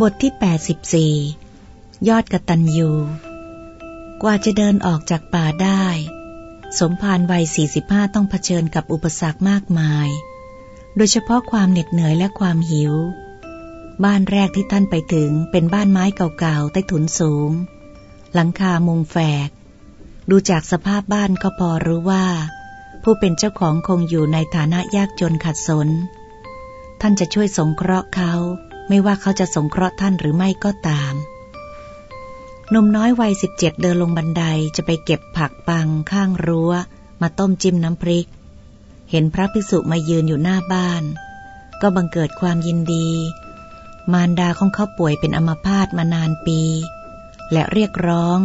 บทที่ 84 ยอดกตัญญู กว่าจะเดินออกจากป่าได้ สมภารวัย 45 ต้องเผชิญกับอุปสรรคมากมาย โดยเฉพาะความเหน็ดเหนื่อยและความหิว บ้านแรกที่ท่านไปถึงเป็นบ้านไม้เก่าๆ ใต้ถุนสูง หลังคามุงแฝก ดูจากสภาพบ้านก็พอรู้ว่า ผู้เป็นเจ้าของคงอยู่ในฐานะยากจนขัดสน ท่านจะช่วยสงเคราะห์เขา ไม่ว่าเขาจะสงเคราะห์ท่านหรือไม่ก็ตามนมน้อยวัยสิบเจ็ดเดินลงบันไดจะไปเก็บผักปังข้างรั้ว มาต้มจิ้มน้ำพริก เห็นพระภิกษุมายืนอยู่หน้าบ้าน ก็บังเกิดความยินดี มารดาของเขาป่วยเป็นอัมพาตมานานปี และเรียกร้อง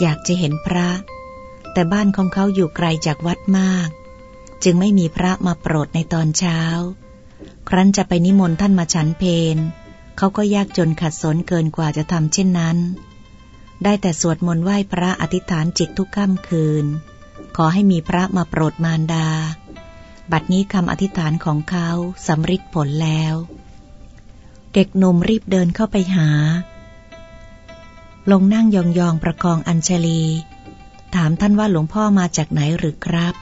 อยากจะเห็นพระ แต่บ้านของเขาอยู่ไกลจากวัดมาก จึงไม่มีพระมาโปรดในตอนเช้า ครั้นจะไปนิมนต์ท่านมาฉันเพนเขาก็ยากจนขัดสนเกินกว่าจะทำเช่นนั้น ได้แต่สวดมนต์ไหว้พระอธิษฐานจิตทุกค่ำคืน ขอให้มีพระมาโปรดมารดา บัดนี้คำอธิษฐานของเขาสำฤทธิ์ผลแล้ว เด็กหนุ่มรีบเดินเข้าไปหา ลงนั่งยองๆประคองอัญชลี ถามท่านว่าหลวงพ่อมาจากไหนหรือครับ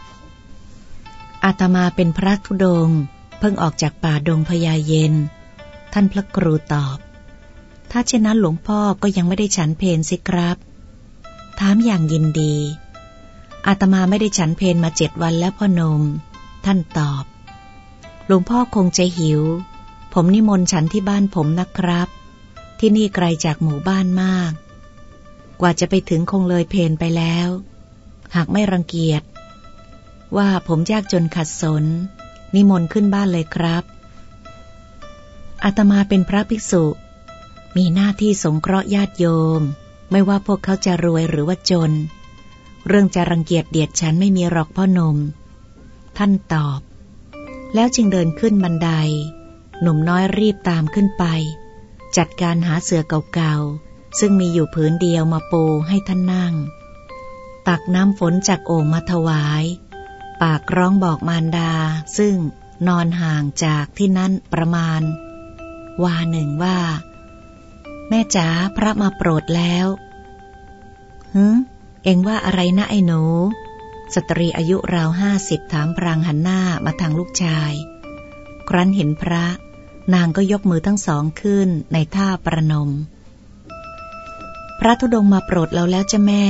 อาตมาเป็นพระธุดงค์ เพิ่งออกจากป่าดงพญาเย็น ท่านพระครูตอบ ถ้าเช่นนั้นหลวงพ่อก็ยังไม่ได้ฉันเพนสิครับ ถามอย่างยินดี อาตมาไม่ได้ฉันเพนมาเจ็ดวันแล้วพ่อนม ท่านตอบ หลวงพ่อคงจะหิว ผมนิมนต์ฉันที่บ้านผมนะครับ ที่นี่ไกลจากหมู่บ้านมาก กว่าจะไปถึงคงเลยเพนไปแล้ว หากไม่รังเกียจว่าผมยากจนขัดสน นิมนต์ขึ้นบ้านเลยครับ อาตมาเป็นพระภิกษุ มีหน้าที่สงเคราะห์ญาติโยม ไม่ว่าพวกเขาจะรวยหรือว่าจน เรื่องจะรังเกียจเดียดฉันไม่มีหรอกพ่อนม ท่านตอบ แล้วจึงเดินขึ้นบันได หนุ่มน้อยรีบตามขึ้นไป จัดการหาเสือเก่าๆ ซึ่งมีอยู่ผืนเดียวมาปูให้ท่านนั่ง ตักน้ำฝนจากโอ่งมาถวาย ปากร้องบอกมารดา ซึ่งนอนห่างจากที่นั่นประมาณ วาหนึ่งว่า แม่จ๋าพระมาโปรดแล้วฮึเอ็งว่าอะไรนะไอ้หนู สตรีอายุราวห้าสิบถามพรางหันหน้ามาทางลูกชาย ครั้นเห็นพระนางก็ยกมือทั้งสองขึ้นในท่าประนม พระธุดงมาโปรดเราแล้วจ้ะแม่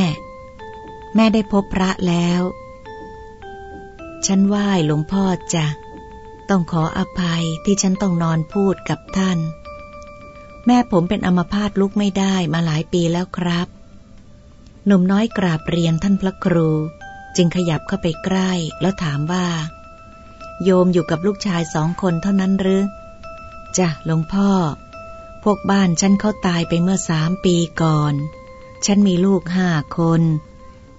แม่ได้พบพระแล้ว ฉันไหว้หลวงพ่อจ้ะ ต้องขออภัยที่ฉันต้องนอนพูดกับท่าน แม่ผมเป็นอัมพาตลุกไม่ได้มาหลายปีแล้วครับ หนุ่มน้อยกราบเรียนท่านพระครู จึงขยับเข้าไปใกล้แล้วถามว่า โยมอยู่กับลูกชายสองคนเท่านั้นหรือจ้ะหลวงพ่อ พวกบ้านฉันเขาตายไปเมื่อสามปีก่อน ฉันมีลูกห้าคน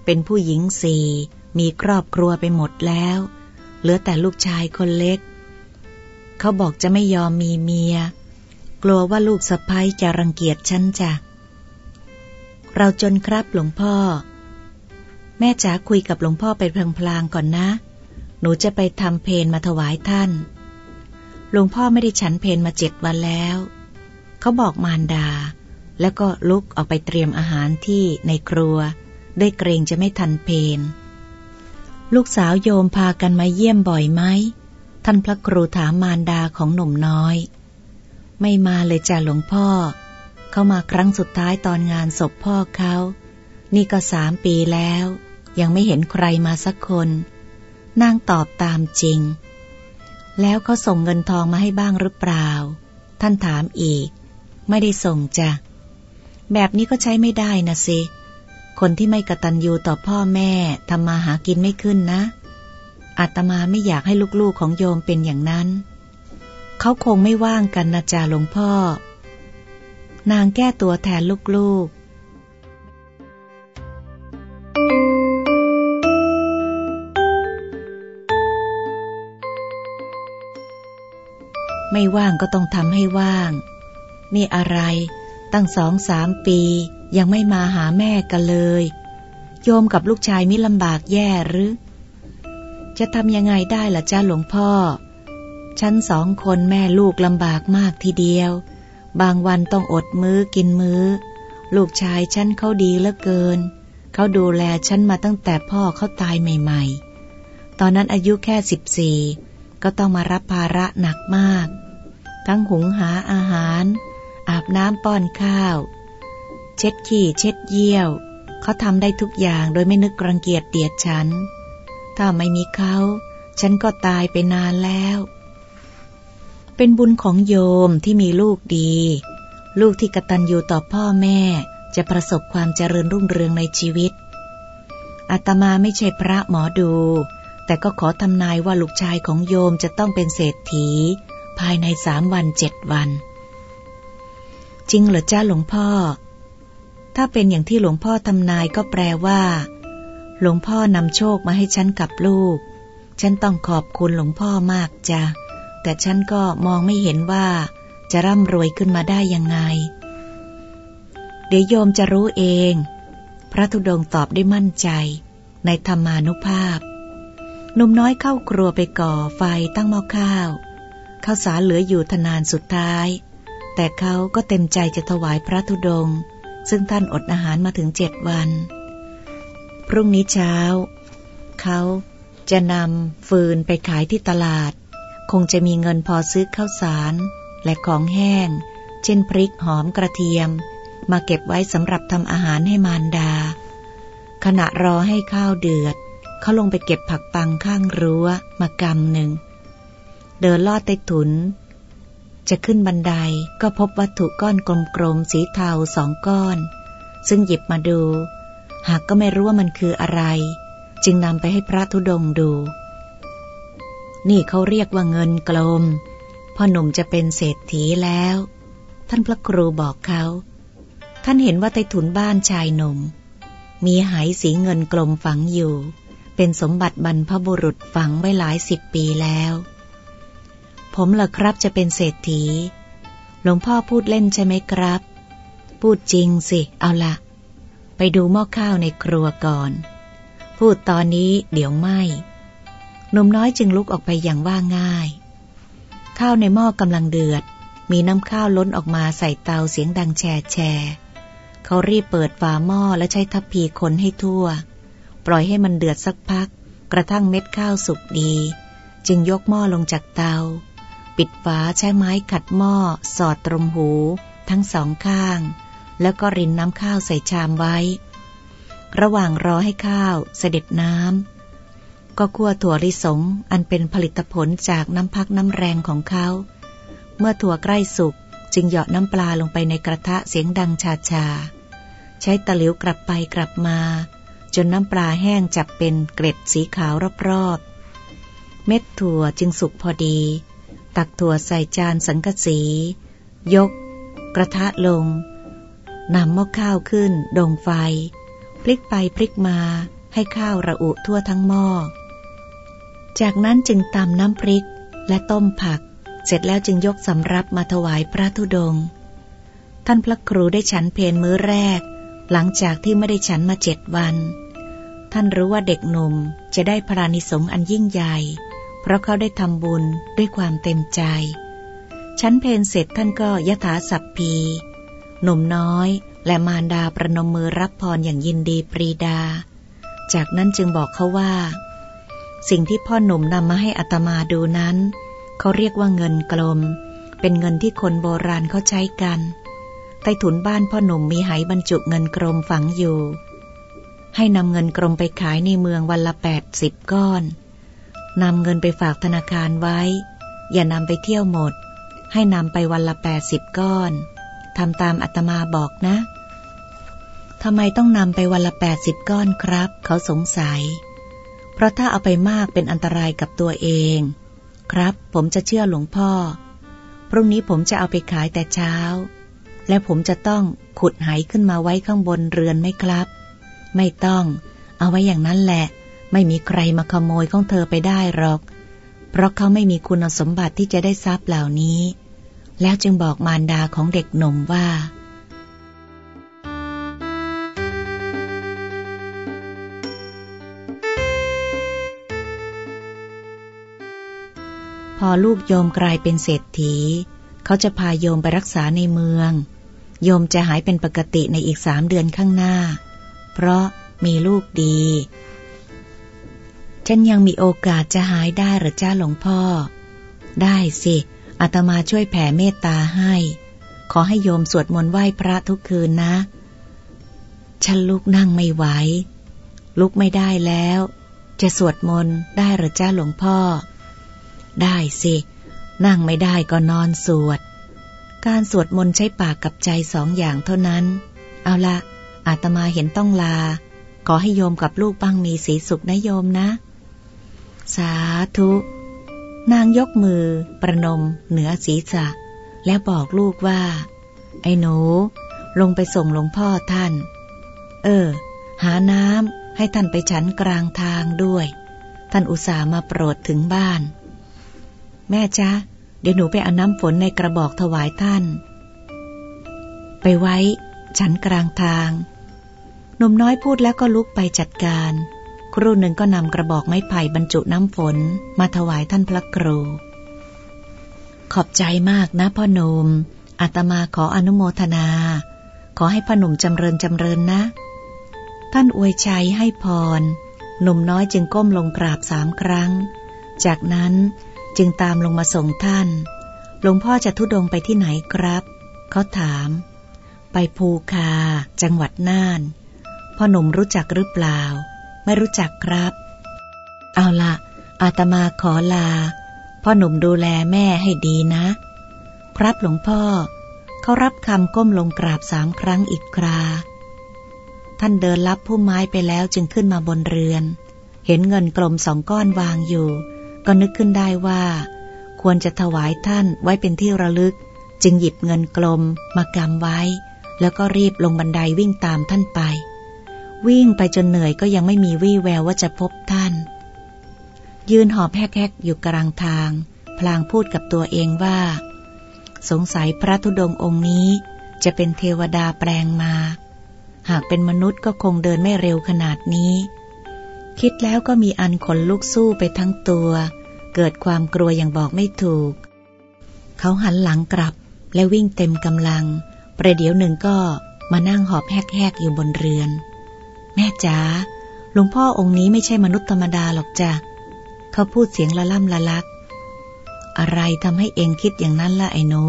เป็นผู้หญิงสี่ มีครอบครัวไปหมดแล้ว เหลือแต่ลูกชายคนเล็ก เขาบอกจะไม่ยอมมีเมีย กลัวว่าลูกสะพ้ยจะรังเกียจฉันจ้ะ เราจนครับหลวงพ่อ แม่จ๋าคุยกับหลวงพ่อไปพลางๆก่อนนะ หนูจะไปทำเพนมาถวายท่าน หลวงพ่อไม่ได้ฉันเพนมาเจ็ดวันแล้ว เขาบอกมารดา แล้วก็ลุกออกไปเตรียมอาหารที่ในครัวได้เกรงจะไม่ทันเพน ลูกสาวโยมพากันมาเยี่ยมบ่อยไหม ท่านพระครูถามมารดาของหนุ่มน้อย ไม่มาเลยจ้ะหลวงพ่อ เขามาครั้งสุดท้ายตอนงานศพพ่อเขา นี่ก็สามปีแล้ว ยังไม่เห็นใครมาสักคน นางตอบตามจริง แล้วเขาส่งเงินทองมาให้บ้างหรือเปล่า ท่านถามอีก ไม่ได้ส่งจ้ะ แบบนี้ก็ใช้ไม่ได้นะสิ คนที่ไม่กระตันยูต่อพ่อแม่ทำมาหากินไม่ขึ้นนะอาตมาไม่อยากให้ลูกๆของโยมเป็นอย่างนั้น เขาคงไม่ว่างกันนะจ่าหลวงพ่อ นางแก้ตัวแทนลูกๆ ไม่ว่างก็ต้องทำให้ว่าง นี่อะไรตั้งสองสามปี ยังไม่มาหาแม่กันเลย โยมกับลูกชายมิลำบากแย่หรือ จะทำยังไงได้ล่ะจ้าหลวงพ่อ ฉันสองคนแม่ลูกลำบากมากทีเดียว บางวันต้องอดมื้อกินมื้อ ลูกชายฉันเขาดีเหลือเกิน เขาดูแลฉันมาตั้งแต่พ่อเขาตายใหม่ๆ ตอนนั้นอายุแค่สิบสี่ก็ต้องมารับภาระหนักมาก ทั้งหุงหาอาหาร อาบน้ำป้อนข้าว เช็ดขี้เช็ดเยี่ยว เขาทำได้ทุกอย่างโดยไม่นึกรังเกียจเดียดฉัน ถ้าไม่มีเขา ฉันก็ตายไปนานแล้ว เป็นบุญของโยมที่มีลูกดี ลูกที่กตัญญูต่อพ่อแม่ จะประสบความเจริญรุ่งเรืองในชีวิตอาตมาไม่ใช่พระหมอดู แต่ก็ขอทำนายว่าลูกชายของโยมจะต้องเป็นเศรษฐี ภายในสามวันเจ็ดวัน จริงเหรอจ้าหลวงพ่อ ถ้าเป็นอย่างที่หลวงพ่อทำนายก็แปลว่า หลวงพ่อนำโชคมาให้ฉันกับลูก ฉันต้องขอบคุณหลวงพ่อมากจ้ะ แต่ฉันก็มองไม่เห็นว่า จะร่ำรวยขึ้นมาได้ยังไง เดี๋ยวโยมจะรู้เอง พระธุดงตอบได้มั่นใจ ในธรรมานุภาพหนุ่มน้อยเข้าครัวไปก่อไฟตั้งหม้อข้าวข้าวสารเหลืออยู่ทนานสุดท้าย แต่เขาก็เต็มใจจะถวายพระธุดงค์ ซึ่งท่านอดอาหารมาถึงเจ็ดวัน พรุ่งนี้เช้า เขาจะนำฟืนไปขายที่ตลาด คงจะมีเงินพอซื้อข้าวสาร และของแห้ง เช่นพริกหอมกระเทียม มาเก็บไว้สำหรับทำอาหารให้มารดา ขณะรอให้ข้าวเดือด เขาลงไปเก็บผักปังข้างรั้วมากำหนึ่ง เดินลอดใต้ถุน จะขึ้นบันไดก็พบวัตถุก้อนกลมๆสีเทาสองก้อน ซึ่งหยิบมาดู หากก็ไม่รู้ว่ามันคืออะไร จึงนำไปให้พระธุดงดู นี่เขาเรียกว่าเงินกลมพ่อหนุ่มจะเป็นเศรษฐีแล้ว ท่านพระครูบอกเขา ท่านเห็นว่าใต้ถุนบ้านชายหนุ่ม มีหายสีเงินกลมฝังอยู่ เป็นสมบัติบรรพบุรุษฝังไว้หลายสิบปีแล้ว ผมเหรอครับจะเป็นเศรษฐี หลวงพ่อพูดเล่นใช่ไหมครับ พูดจริงสิ เอาละ ไปดูหม้อข้าวในครัวก่อน พูดตอนนี้เดี๋ยวไม่หนุ่มน้อยจึงลุกออกไปอย่างว่าง่าย ข้าวในหม้อกำลังเดือด มีน้ำข้าวล้นออกมาใส่เตาเสียงดังแชแชเขารีบเปิดฝาหม้อและใช้ทัพพีคนให้ทั่ว ปล่อยให้มันเดือดสักพัก กระทั่งเม็ดข้าวสุกดี จึงยกหม้อลงจากเตา ปิดฝาใช้ไม้ขัดหม้อ สอดตรงหู ทั้งสองข้าง แล้วก็รินน้ำข้าวใส่ชามไว้ ระหว่างรอให้ข้าวเสด็จน้ำก็คั่วถั่วลิสงอันเป็นผลิตผลจากน้ำพักน้ำแรงของเขา เมื่อถั่วใกล้สุกจึงเหยาะน้ำปลาลงไปในกระทะเสียงดังชาชาใช้ตะหลิวกลับไปกลับมา จนน้ำปลาแห้งจับเป็นเกล็ดสีขาวรอบๆ เม็ดถั่วจึงสุกพอดี ตักถั่วใส่จานสังกสี ยก กระทะลงนำหม้อข้าวขึ้น ดงไฟ พลิกไปพลิกมาให้ข้าวระอุทั่วทั้งหม้อ จากนั้นจึงตำน้ำพริกและต้มผัก เสร็จแล้วจึงยกสำรับมาถวายพระธุดง ท่านพระครูได้ฉันเพนมื้อแรก หลังจากที่ไม่ได้ฉันมาเจ็ดวัน ท่านรู้ว่าเด็กหนุ่มจะได้พรานิสงอันยิ่งใหญ่ เพราะเขาได้ทำบุญด้วยความเต็มใจ ชั้นเพนเสร็จท่านก็ยถาสัพพี หนุ่มน้อยและมารดาประนมมือรับพรอย่างยินดีปรีดา จากนั้นจึงบอกเขาว่า สิ่งที่พ่อหนุ่มนำมาให้อัตมาดูนั้น เขาเรียกว่าเงินกลม เป็นเงินที่คนโบราณเขาใช้กัน ใต้ถุนบ้านพ่อหนุ่มมีไหบรรจุเงินกลมฝังอยู่ ให้นำเงินกรมไปขายในเมืองวันละแปดสิบก้อน นำเงินไปฝากธนาคารไว้ อย่านำไปเที่ยวหมด ให้นำไปวันละแปดสิบก้อนทำตามอัตมาบอกนะทำไมต้องนำไปวันละแปดสิบก้อนครับ เขาสงสัย เพราะถ้าเอาไปมากเป็นอันตรายกับตัวเอง ครับ ผมจะเชื่อหลวงพ่อ พรุ่งนี้ผมจะเอาไปขายแต่เช้า และผมจะต้องขุดไหขึ้นมาไว้ข้างบนเรือนไหมครับ ไม่ต้อง เอาไว้อย่างนั้นแหละ ไม่มีใครมาขโมยของเธอไปได้หรอก เพราะเขาไม่มีคุณสมบัติที่จะได้ทรัพย์เหล่านี้ แล้วจึงบอกมารดาของเด็กหนุ่มว่า พอลูกโยมกลายเป็นเศรษฐี เขาจะพาโยมไปรักษาในเมือง โยมจะหายเป็นปกติในอีกสามเดือนข้างหน้า เพราะมีลูกดี ฉันยังมีโอกาสจะหายได้หรือจ้าหลวงพ่อ ได้สิอาตมาช่วยแผ่เมตตาให้ ขอให้โยมสวดมนต์ไหว้พระทุกคืนนะ ฉันลุกนั่งไม่ไหว ลุกไม่ได้แล้ว จะสวดมนต์ได้หรือจ้าหลวงพ่อ ได้สิ นั่งไม่ได้ก็นอนสวด การสวดมนต์ใช้ปากกับใจสองอย่างเท่านั้น เอาละอาตมาเห็นต้องลา ขอให้โยมกับลูกบ้างมีสีสุขนะโยมนะ สาธุ นางยกมือ ประนม เหนือศีรษะ แล้วบอกลูกว่า ไอ้หนู ลงไปส่งหลวงพ่อท่าน เออ หาน้ำให้ท่านไปฉันกลางทางด้วย ท่านอุตส่าห์มาโปรดถึงบ้าน แม่จ๊ะ เดี๋ยวหนูไปเอาน้ำฝนในกระบอกถวายท่าน ไปไว้ ฉันกลางทางหนุ่มน้อยพูดแล้วก็ลุกไปจัดการ ครู่หนึ่งก็นำกระบอกไม้ไผ่บรรจุน้ำฝนมาถวายท่านพระครู ขอบใจมากนะพ่อหนุ่มอาตมาขออนุโมทนา ขอให้พ่อหนุ่มจำเริญจำเริญนะ ท่านอวยชัยให้พร หนุ่มน้อยจึงก้มลงกราบสามครั้ง จากนั้นจึงตามลงมาส่งท่าน หลวงพ่อจะทุดงไปที่ไหนครับ เขาถาม ไปภูคา จังหวัดน่าน พ่อหนุ่มรู้จักหรือเปล่า ไม่รู้จักครับ เอาละอาตมาขอลา พ่อหนุ่มดูแลแม่ให้ดีนะ ครับหลวงพ่อ เขารับคำก้มลงกราบสามครั้งอีกครา ท่านเดินลับผู้ไม้ไปแล้วจึงขึ้นมาบนเรือน เห็นเงินกลมสองก้อนวางอยู่ ก็นึกขึ้นได้ว่า ควรจะถวายท่านไว้เป็นที่ระลึก จึงหยิบเงินกลมมากำไว้ แล้วก็รีบลงบันไดวิ่งตามท่านไป วิ่งไปจนเหนื่อยก็ยังไม่มีวี่แววว่าจะพบท่าน ยืนหอบแฮกๆอยู่กลางทาง พลางพูดกับตัวเองว่า สงสัยพระธุดงองค์นี้ จะเป็นเทวดาแปลงมา หากเป็นมนุษย์ก็คงเดินไม่เร็วขนาดนี้ คิดแล้วก็มีอันขนลุกสู้ไปทั้งตัว เกิดความกลัวอย่างบอกไม่ถูก เขาหันหลังกลับและวิ่งเต็มกำลัง ประเดี๋ยวหนึ่งก็มานั่งหอบแฮกๆอยู่บนเรือน แม่จ๋าหลวงพ่อองค์นี้ไม่ใช่มนุษย์ธรรมดาหรอกจ้ะเขาพูดเสียงละล่ำละลัก อะไรทำให้เองคิดอย่างนั้นล่ะไอ้หนู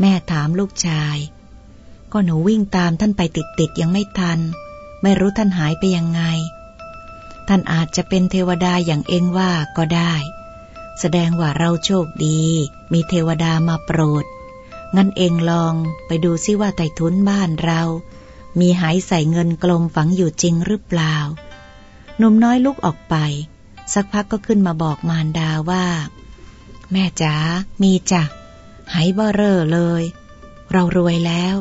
แม่ถามลูกชาย ก็หนูวิ่งตามท่านไปติดๆยังไม่ทัน ไม่รู้ท่านหายไปยังไง ท่านอาจจะเป็นเทวดาอย่างเองว่าก็ได้ แสดงว่าเราโชคดี มีเทวดามาโปรด งั้นเองลองไปดูซิว่าไต่ทุนบ้านเรา มีหายใส่เงินกลมฝังอยู่จริงหรือเปล่า หนุ่มน้อยลุกออกไป สักพักก็ขึ้นมาบอกมารดาว่า แม่จ๋า มีจ้ะ หายบ่เร่อเลย เรารวยแล้ว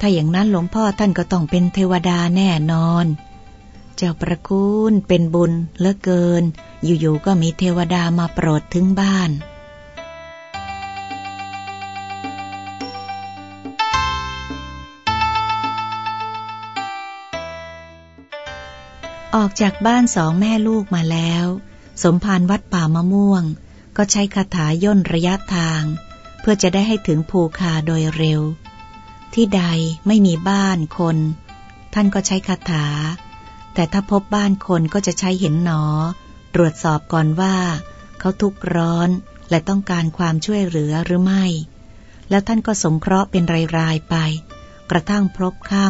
ถ้าอย่างนั้นหลวงพ่อท่านก็ต้องเป็นเทวดาแน่นอน เจ้าประคุณเป็นบุญเลือเกิน อยู่ๆก็มีเทวดามาโปรดถึงบ้าน ออกจากบ้านสองแม่ลูกมาแล้ว สมภารวัดป่ามะม่วง ก็ใช้คาถาย่นระยะทาง เพื่อจะได้ให้ถึงภูคาโดยเร็ว ที่ใดไม่มีบ้านคน ท่านก็ใช้คาถา แต่ถ้าพบบ้านคนก็จะใช้เห็นหนอ ตรวจสอบก่อนว่า เขาทุกข์ร้อนและต้องการความช่วยเหลือหรือไม่ แล้วท่านก็สงเคราะห์เป็นรายๆไป กระทั่งพบค่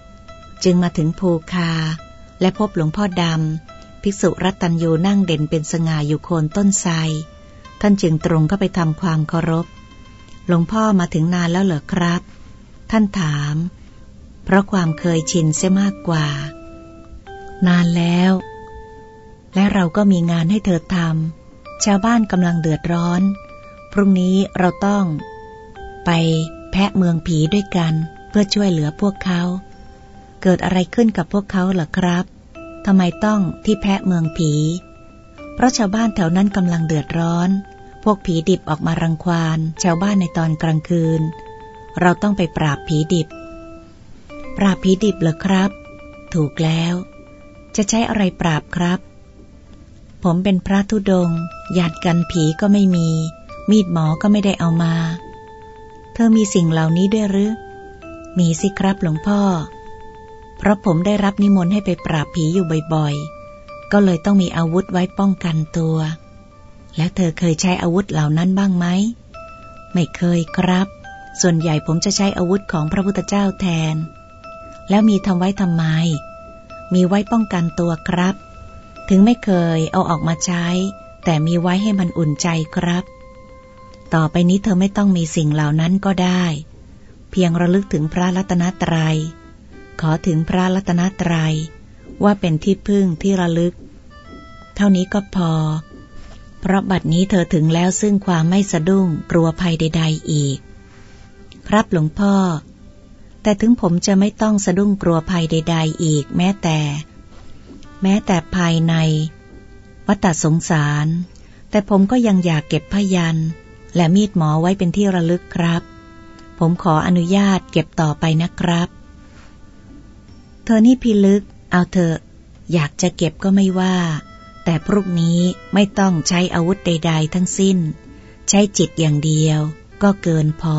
ำจึงมาถึงภูคา และพบหลวงพ่อดำ ภิกษุรัตัญยูนั่งเด่นเป็นสง่าอยู่โคนต้นไทรท่านจึงตรงเข้าไปทำความเคารพ หลวงพ่อมาถึงนานแล้วเหรอครับ ท่านถาม เพราะความเคยชินเสียมากกว่า นานแล้ว และเราก็มีงานให้เธอทำ ชาวบ้านกำลังเดือดร้อน พรุ่งนี้เราต้อง ไปแพะเมืองผีด้วยกัน เพื่อช่วยเหลือพวกเขา เกิดอะไรขึ้นกับพวกเขาเหรอครับทำไมต้องที่แพะเมืองผี เพราะชาวบ้านแถวนั้นกำลังเดือดร้อน พวกผีดิบออกมารังควานชาวบ้านในตอนกลางคืน เราต้องไปปราบผีดิบ ปราบผีดิบเหรอครับ ถูกแล้ว จะใช้อะไรปราบครับ ผมเป็นพระธุดงหยาดกันผีก็ไม่มี มีดหมอก็ไม่ได้เอามา เธอมีสิ่งเหล่านี้ด้วยหรือ มีสิครับหลวงพ่อ เพราะผมได้รับนิมนต์ให้ไปปราบผีอยู่บ่อยๆ ก็เลยต้องมีอาวุธไว้ป้องกันตัว แล้วเธอเคยใช้อาวุธเหล่านั้นบ้างไหม ไม่เคยครับ ส่วนใหญ่ผมจะใช้อาวุธของพระพุทธเจ้าแทน แล้วมีทำไว้ทำไม มีไว้ป้องกันตัวครับ ถึงไม่เคยเอาออกมาใช้ แต่มีไว้ให้มันอุ่นใจครับ ต่อไปนี้เธอไม่ต้องมีสิ่งเหล่านั้นก็ได้ เพียงระลึกถึงพระรัตนตรยัย ขอถึงพระรัตนตรยัย ว่าเป็นที่พึ่งที่ระลึก เท่านี้ก็พอ เพราะบัดนี้เธอถึงแล้วซึ่งความไม่สะดุ้งกลัวภัยใด ๆอีก ครับหลวงพ่อ แต่ถึงผมจะไม่ต้องสะดุ้งกลัวภัยใด ๆ อีก แม้แต่ แม้แต่ภายใน วัฏสงสาร แต่ผมก็ยังอยากเก็บพยัน และมีดหมอไว้เป็นที่ระลึกครับ ผมขออนุญาตเก็บต่อไปนะครับ เธอนี่พิลึก เอาเถอะ อยากจะเก็บก็ไม่ว่า แต่พรุ่งนี้ไม่ต้องใช้อาวุธใด ๆ ทั้งสิ้น ใช้จิตอย่างเดียว ก็เกินพอ